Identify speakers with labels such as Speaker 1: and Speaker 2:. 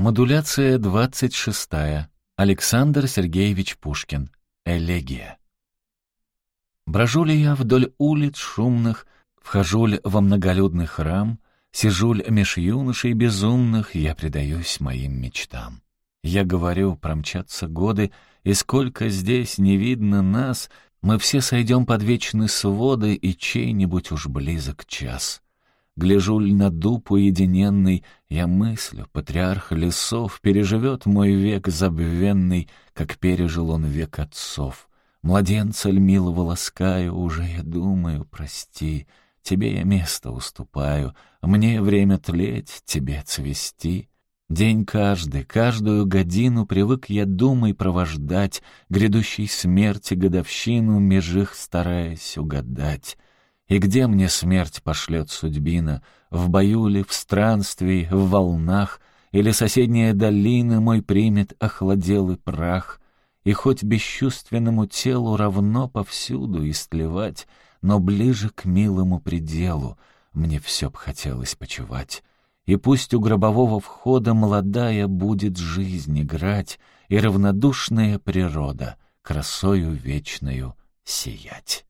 Speaker 1: Модуляция двадцать шестая. Александр Сергеевич Пушкин. Элегия. Брожу ли я вдоль улиц шумных, Вхожу ли во многолюдный храм, Сижу ли меж юношей безумных, Я предаюсь моим мечтам. Я говорю, промчатся годы, И сколько здесь не видно нас, Мы все сойдем под вечные своды, И чей-нибудь уж близок час. Гляжу ль на дуб уединенный, Я мыслю, патриарх лесов Переживет мой век забвенный, Как пережил он век отцов. Младенца ль милого ласкаю, Уже я думаю, прости, Тебе я место уступаю, Мне время тлеть, тебе цвести. День каждый, каждую годину Привык я думай провождать, Грядущей смерти годовщину Меж их стараясь угадать. И где мне смерть пошлет судьбина? В бою ли, в странстве, в волнах? Или соседняя долина мой примет охладелый прах? И хоть бесчувственному телу равно повсюду истлевать, Но ближе к милому пределу мне все б хотелось почевать. И пусть у гробового входа молодая будет жизнь играть, И равнодушная природа красою вечною сиять.